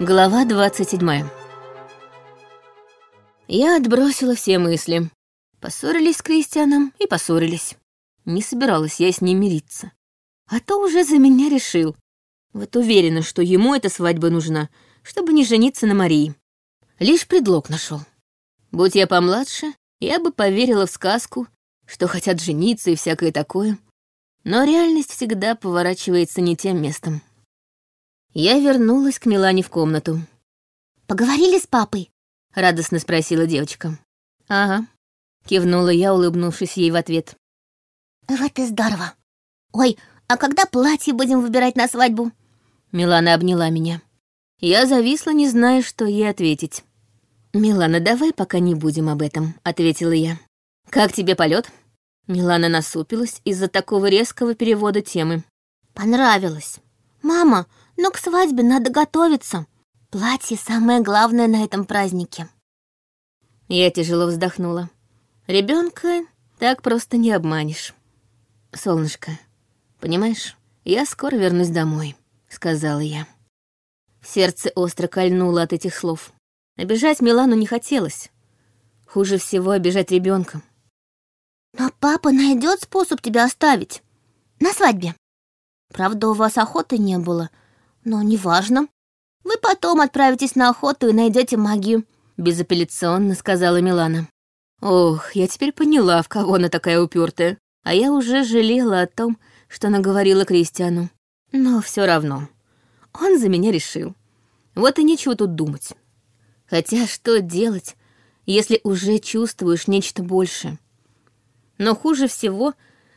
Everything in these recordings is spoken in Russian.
Глава 27. Я отбросила все мысли. Поссорились с Кристианом и поссорились. Не собиралась я с ним мириться. А то уже за меня решил. Вот уверена, что ему эта свадьба нужна, чтобы не жениться на Марии. Лишь предлог нашел. Будь я помладше, я бы поверила в сказку, что хотят жениться и всякое такое. Но реальность всегда поворачивается не тем местом. Я вернулась к Милане в комнату. «Поговорили с папой?» — радостно спросила девочка. «Ага», — кивнула я, улыбнувшись ей в ответ. «Вот и здорово. Ой, а когда платье будем выбирать на свадьбу?» Милана обняла меня. Я зависла, не зная, что ей ответить. «Милана, давай пока не будем об этом», — ответила я. «Как тебе полет? Милана насупилась из-за такого резкого перевода темы. «Понравилось. Мама, но к свадьбе надо готовиться. Платье самое главное на этом празднике. Я тяжело вздохнула. Ребенка так просто не обманешь. Солнышко, понимаешь, я скоро вернусь домой, сказала я. Сердце остро кольнуло от этих слов. Обижать Милану не хотелось. Хуже всего обижать ребенка. Но папа найдет способ тебя оставить. На свадьбе. Правда, у вас охоты не было, но неважно. Вы потом отправитесь на охоту и найдете магию», — безапелляционно сказала Милана. Ох, я теперь поняла, в кого она такая упертая. А я уже жалела о том, что наговорила Кристиану. Но все равно. Он за меня решил. Вот и нечего тут думать. Хотя что делать, если уже чувствуешь нечто большее? Но хуже всего,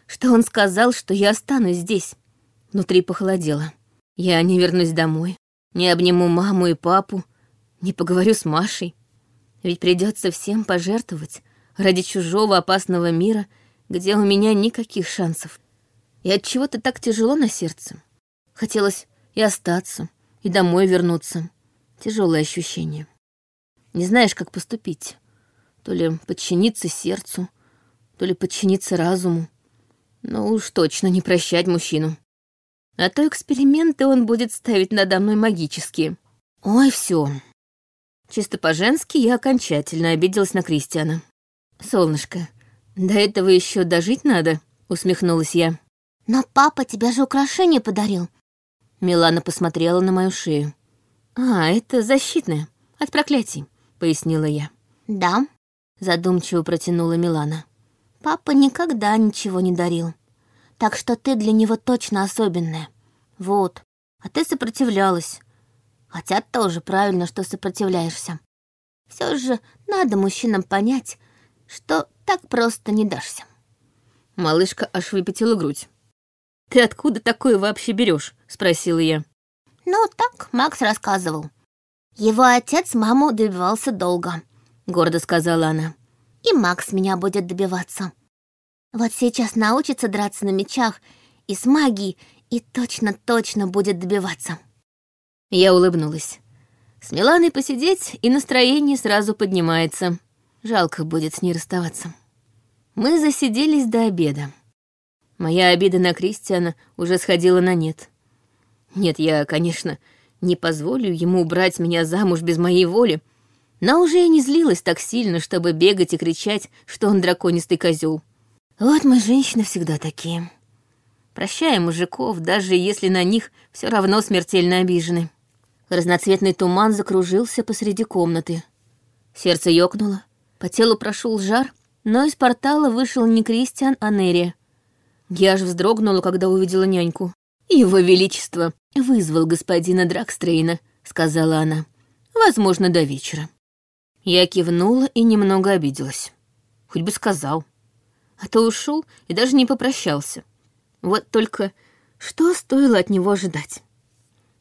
что он сказал, что я останусь здесь. Внутри похолодело. Я не вернусь домой, не обниму маму и папу, не поговорю с Машей. Ведь придется всем пожертвовать ради чужого опасного мира, где у меня никаких шансов. И от чего-то так тяжело на сердце. Хотелось и остаться, и домой вернуться. Тяжелое ощущение. Не знаешь, как поступить. То ли подчиниться сердцу, то ли подчиниться разуму. Но уж точно не прощать мужчину. А то эксперименты он будет ставить надо мной магические. Ой, все. Чисто по-женски я окончательно обиделась на Кристиана. «Солнышко, до этого еще дожить надо», — усмехнулась я. «Но папа тебе же украшение подарил». Милана посмотрела на мою шею. «А, это защитное, от проклятий», — пояснила я. «Да», — задумчиво протянула Милана. «Папа никогда ничего не дарил так что ты для него точно особенная. Вот, а ты сопротивлялась. Хотя тоже правильно, что сопротивляешься. Все же надо мужчинам понять, что так просто не дашься. Малышка аж выпятила грудь. «Ты откуда такое вообще берешь? спросила я. «Ну, так Макс рассказывал. Его отец маму добивался долго», — гордо сказала она. «И Макс меня будет добиваться. Вот сейчас научится драться на мечах и с магией, и точно-точно будет добиваться. Я улыбнулась. С Миланой посидеть, и настроение сразу поднимается. Жалко будет с ней расставаться. Мы засиделись до обеда. Моя обида на Кристиана уже сходила на нет. Нет, я, конечно, не позволю ему убрать меня замуж без моей воли, но уже и не злилась так сильно, чтобы бегать и кричать, что он драконистый козел. Вот мы, женщины, всегда такие. Прощаем мужиков, даже если на них все равно смертельно обижены. Разноцветный туман закружился посреди комнаты. Сердце ёкнуло, по телу прошел жар, но из портала вышел не Кристиан, а Нерия. Я аж вздрогнула, когда увидела няньку. «Его Величество вызвал господина Дракстрейна», — сказала она. «Возможно, до вечера». Я кивнула и немного обиделась. Хоть бы сказал а то ушел и даже не попрощался. Вот только что стоило от него ожидать?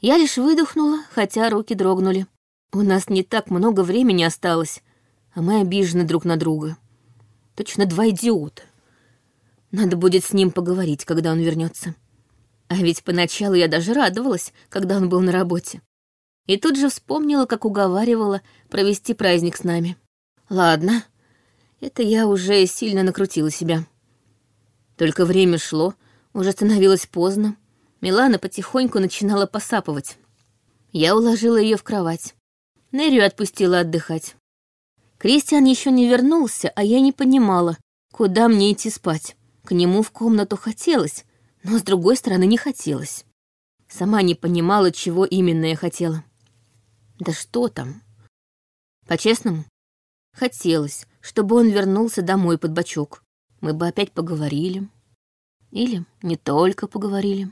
Я лишь выдохнула, хотя руки дрогнули. У нас не так много времени осталось, а мы обижены друг на друга. Точно два идиота. Надо будет с ним поговорить, когда он вернется. А ведь поначалу я даже радовалась, когда он был на работе. И тут же вспомнила, как уговаривала провести праздник с нами. Ладно, это я уже сильно накрутила себя. Только время шло, уже становилось поздно. Милана потихоньку начинала посапывать. Я уложила ее в кровать. Нерю отпустила отдыхать. Кристиан еще не вернулся, а я не понимала, куда мне идти спать. К нему в комнату хотелось, но с другой стороны не хотелось. Сама не понимала, чего именно я хотела. Да что там? По-честному, хотелось, чтобы он вернулся домой под бочок. Мы бы опять поговорили. Или не только поговорили.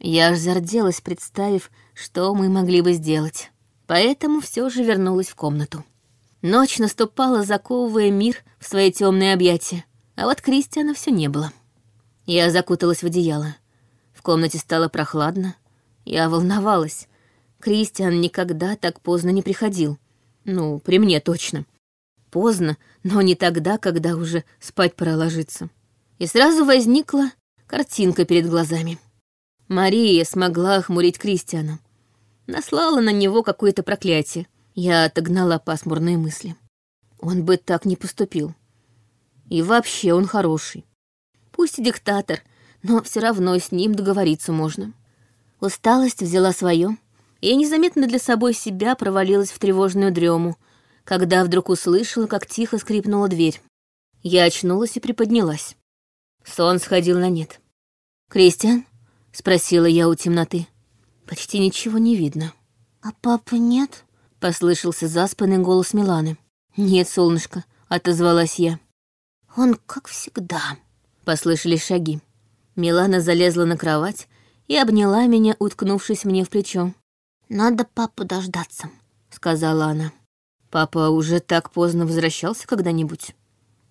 Я аж зарделась, представив, что мы могли бы сделать. Поэтому все же вернулась в комнату. Ночь наступала, заковывая мир в свои темные объятия, а вот Кристиана все не было. Я закуталась в одеяло. В комнате стало прохладно. Я волновалась. Кристиан никогда так поздно не приходил. Ну, при мне точно. Поздно, но не тогда, когда уже спать пора ложиться. И сразу возникла картинка перед глазами. Мария смогла охмурить Кристиана. Наслала на него какое-то проклятие. Я отогнала пасмурные мысли. Он бы так не поступил. И вообще он хороший. Пусть и диктатор, но все равно с ним договориться можно. Усталость взяла свое, и я незаметно для собой себя провалилась в тревожную дрему, когда вдруг услышала, как тихо скрипнула дверь. Я очнулась и приподнялась. Сон сходил на нет. «Кристиан?» — спросила я у темноты. Почти ничего не видно. «А папы нет?» — послышался заспанный голос Миланы. «Нет, солнышко», — отозвалась я. «Он как всегда», — послышались шаги. Милана залезла на кровать и обняла меня, уткнувшись мне в плечо. «Надо папу дождаться», — сказала она. «Папа уже так поздно возвращался когда-нибудь?»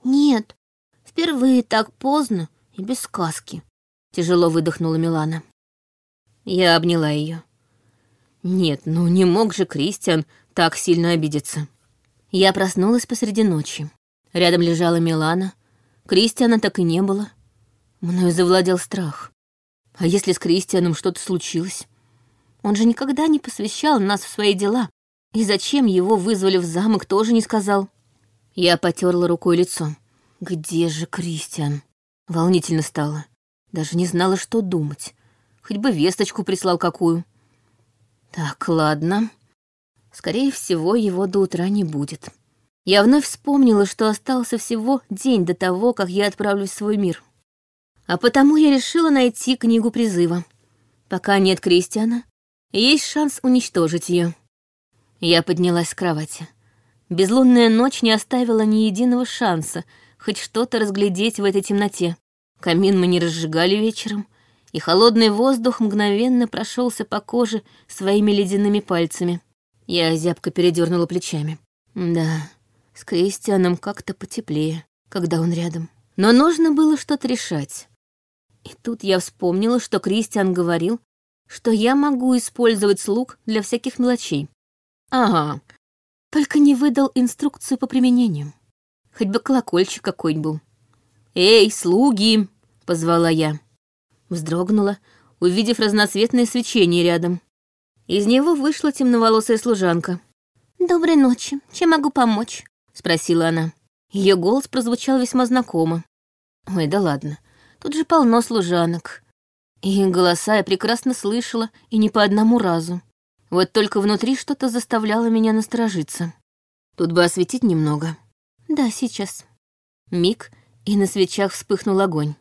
«Нет, впервые так поздно и без сказки», Тяжело выдохнула Милана. Я обняла ее. Нет, ну не мог же Кристиан так сильно обидеться. Я проснулась посреди ночи. Рядом лежала Милана. Кристиана так и не было. Мною завладел страх. А если с Кристианом что-то случилось? Он же никогда не посвящал нас в свои дела. И зачем его вызвали в замок, тоже не сказал. Я потерла рукой лицо. Где же Кристиан? Волнительно стало. Даже не знала, что думать. Хоть бы весточку прислал какую. Так, ладно. Скорее всего, его до утра не будет. Я вновь вспомнила, что остался всего день до того, как я отправлюсь в свой мир. А потому я решила найти книгу призыва. Пока нет Кристиана, есть шанс уничтожить ее. Я поднялась с кровати. Безлунная ночь не оставила ни единого шанса хоть что-то разглядеть в этой темноте. Камин мы не разжигали вечером, и холодный воздух мгновенно прошелся по коже своими ледяными пальцами. Я зябко передернула плечами. Да, с Кристианом как-то потеплее, когда он рядом. Но нужно было что-то решать. И тут я вспомнила, что Кристиан говорил, что я могу использовать слуг для всяких мелочей. Ага, только не выдал инструкцию по применению. Хоть бы колокольчик какой был. «Эй, слуги!» — позвала я. Вздрогнула, увидев разноцветное свечение рядом. Из него вышла темноволосая служанка. «Доброй ночи. Чем могу помочь?» — спросила она. Ее голос прозвучал весьма знакомо. Ой, да ладно. Тут же полно служанок. И голоса я прекрасно слышала, и не по одному разу. Вот только внутри что-то заставляло меня насторожиться. Тут бы осветить немного. Да, сейчас. Миг, и на свечах вспыхнул огонь.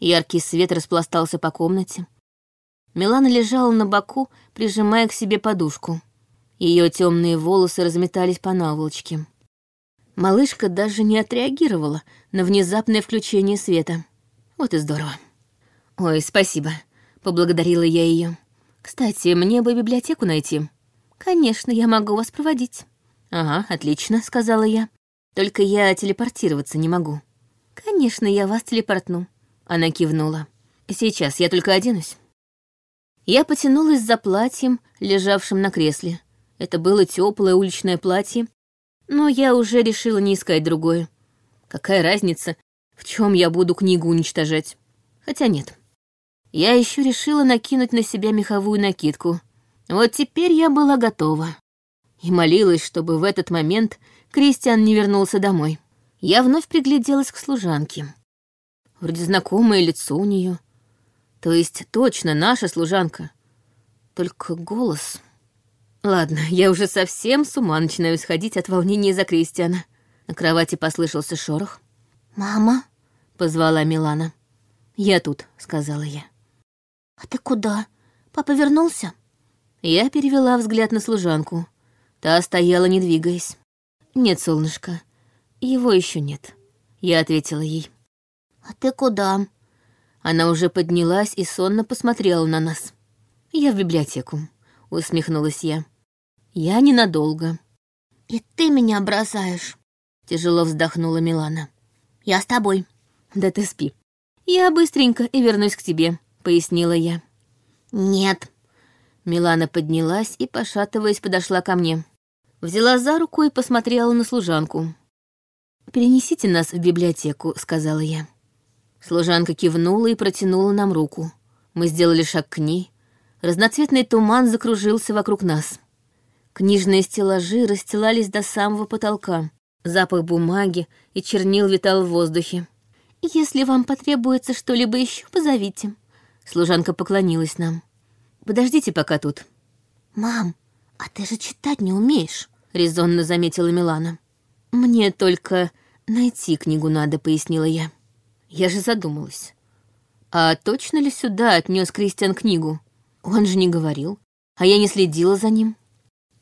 Яркий свет распластался по комнате. Милана лежала на боку, прижимая к себе подушку. Ее темные волосы разметались по наволочке. Малышка даже не отреагировала на внезапное включение света. Вот и здорово. «Ой, спасибо», — поблагодарила я ее. «Кстати, мне бы библиотеку найти». «Конечно, я могу вас проводить». «Ага, отлично», — сказала я. «Только я телепортироваться не могу». «Конечно, я вас телепортну», — она кивнула. «Сейчас я только оденусь». Я потянулась за платьем, лежавшим на кресле. Это было теплое уличное платье, но я уже решила не искать другое. Какая разница, в чем я буду книгу уничтожать? Хотя нет. Я еще решила накинуть на себя меховую накидку. Вот теперь я была готова. И молилась, чтобы в этот момент Кристиан не вернулся домой я вновь пригляделась к служанке. Вроде знакомое лицо у нее. То есть точно наша служанка. Только голос... Ладно, я уже совсем с ума начинаю сходить от волнения за Кристиана. На кровати послышался шорох. «Мама?» — позвала Милана. «Я тут», — сказала я. «А ты куда? Папа вернулся?» Я перевела взгляд на служанку. Та стояла, не двигаясь. «Нет, солнышко, его еще нет», — я ответила ей. «А ты куда?» Она уже поднялась и сонно посмотрела на нас. «Я в библиотеку», — усмехнулась я. «Я ненадолго». «И ты меня бросаешь», — тяжело вздохнула Милана. «Я с тобой». «Да ты спи. Я быстренько и вернусь к тебе», — пояснила я. «Нет». Милана поднялась и, пошатываясь, подошла ко мне. Взяла за руку и посмотрела на служанку. «Перенесите нас в библиотеку», — сказала я. Служанка кивнула и протянула нам руку. Мы сделали шаг к ней. Разноцветный туман закружился вокруг нас. Книжные стеллажи расстилались до самого потолка. Запах бумаги и чернил витал в воздухе. «Если вам потребуется что-либо еще, позовите». Служанка поклонилась нам. «Подождите пока тут». «Мам, а ты же читать не умеешь», — резонно заметила Милана. «Мне только найти книгу надо», — пояснила я. Я же задумалась. А точно ли сюда отнес Кристиан книгу? Он же не говорил, а я не следила за ним.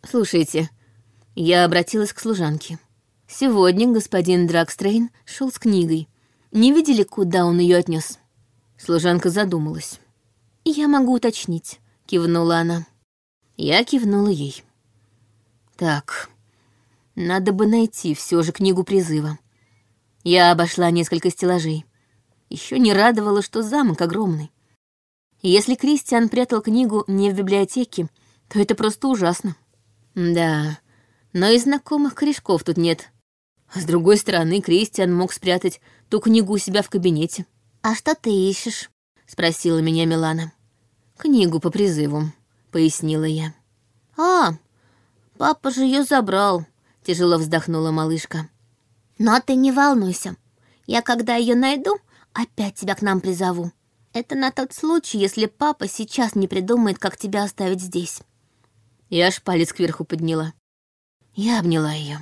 Слушайте, я обратилась к служанке. Сегодня господин Дракстрейн шел с книгой. Не видели, куда он ее отнес? Служанка задумалась. «Я могу уточнить», — кивнула она. Я кивнула ей. «Так, надо бы найти все же книгу призыва». Я обошла несколько стеллажей. Еще не радовало, что замок огромный. если Кристиан прятал книгу не в библиотеке, то это просто ужасно. Да, но и знакомых корешков тут нет. с другой стороны, Кристиан мог спрятать ту книгу у себя в кабинете. «А что ты ищешь?» — спросила меня Милана. «Книгу по призыву», — пояснила я. «А, папа же ее забрал», — тяжело вздохнула малышка. «Но ты не волнуйся. Я, когда ее найду, опять тебя к нам призову. Это на тот случай, если папа сейчас не придумает, как тебя оставить здесь». Я аж палец кверху подняла. Я обняла ее.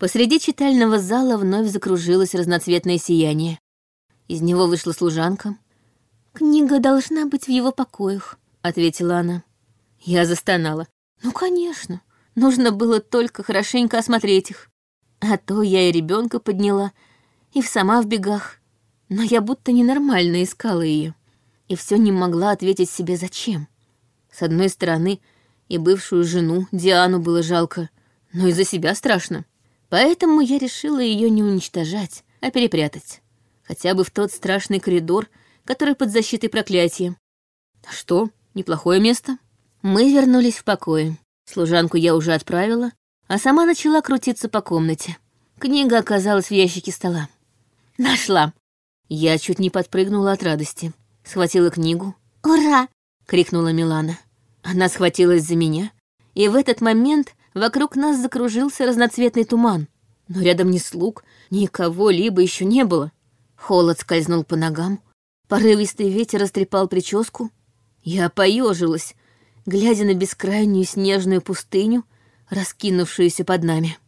Посреди читального зала вновь закружилось разноцветное сияние. Из него вышла служанка. «Книга должна быть в его покоях», — ответила она. Я застонала. «Ну, конечно. Нужно было только хорошенько осмотреть их. А то я и ребенка подняла, и в сама в бегах. Но я будто ненормально искала ее. И все не могла ответить себе, зачем. С одной стороны, и бывшую жену, Диану, было жалко, но и за себя страшно. Поэтому я решила ее не уничтожать, а перепрятать. Хотя бы в тот страшный коридор, который под защитой проклятия. А что, неплохое место. Мы вернулись в покое. Служанку я уже отправила, а сама начала крутиться по комнате. Книга оказалась в ящике стола. Нашла. Я чуть не подпрыгнула от радости. Схватила книгу. «Ура!» — крикнула Милана. Она схватилась за меня, и в этот момент вокруг нас закружился разноцветный туман. Но рядом ни слуг, ни кого-либо еще не было. Холод скользнул по ногам, порывистый ветер растрепал прическу. Я поежилась, глядя на бескрайнюю снежную пустыню, раскинувшуюся под нами.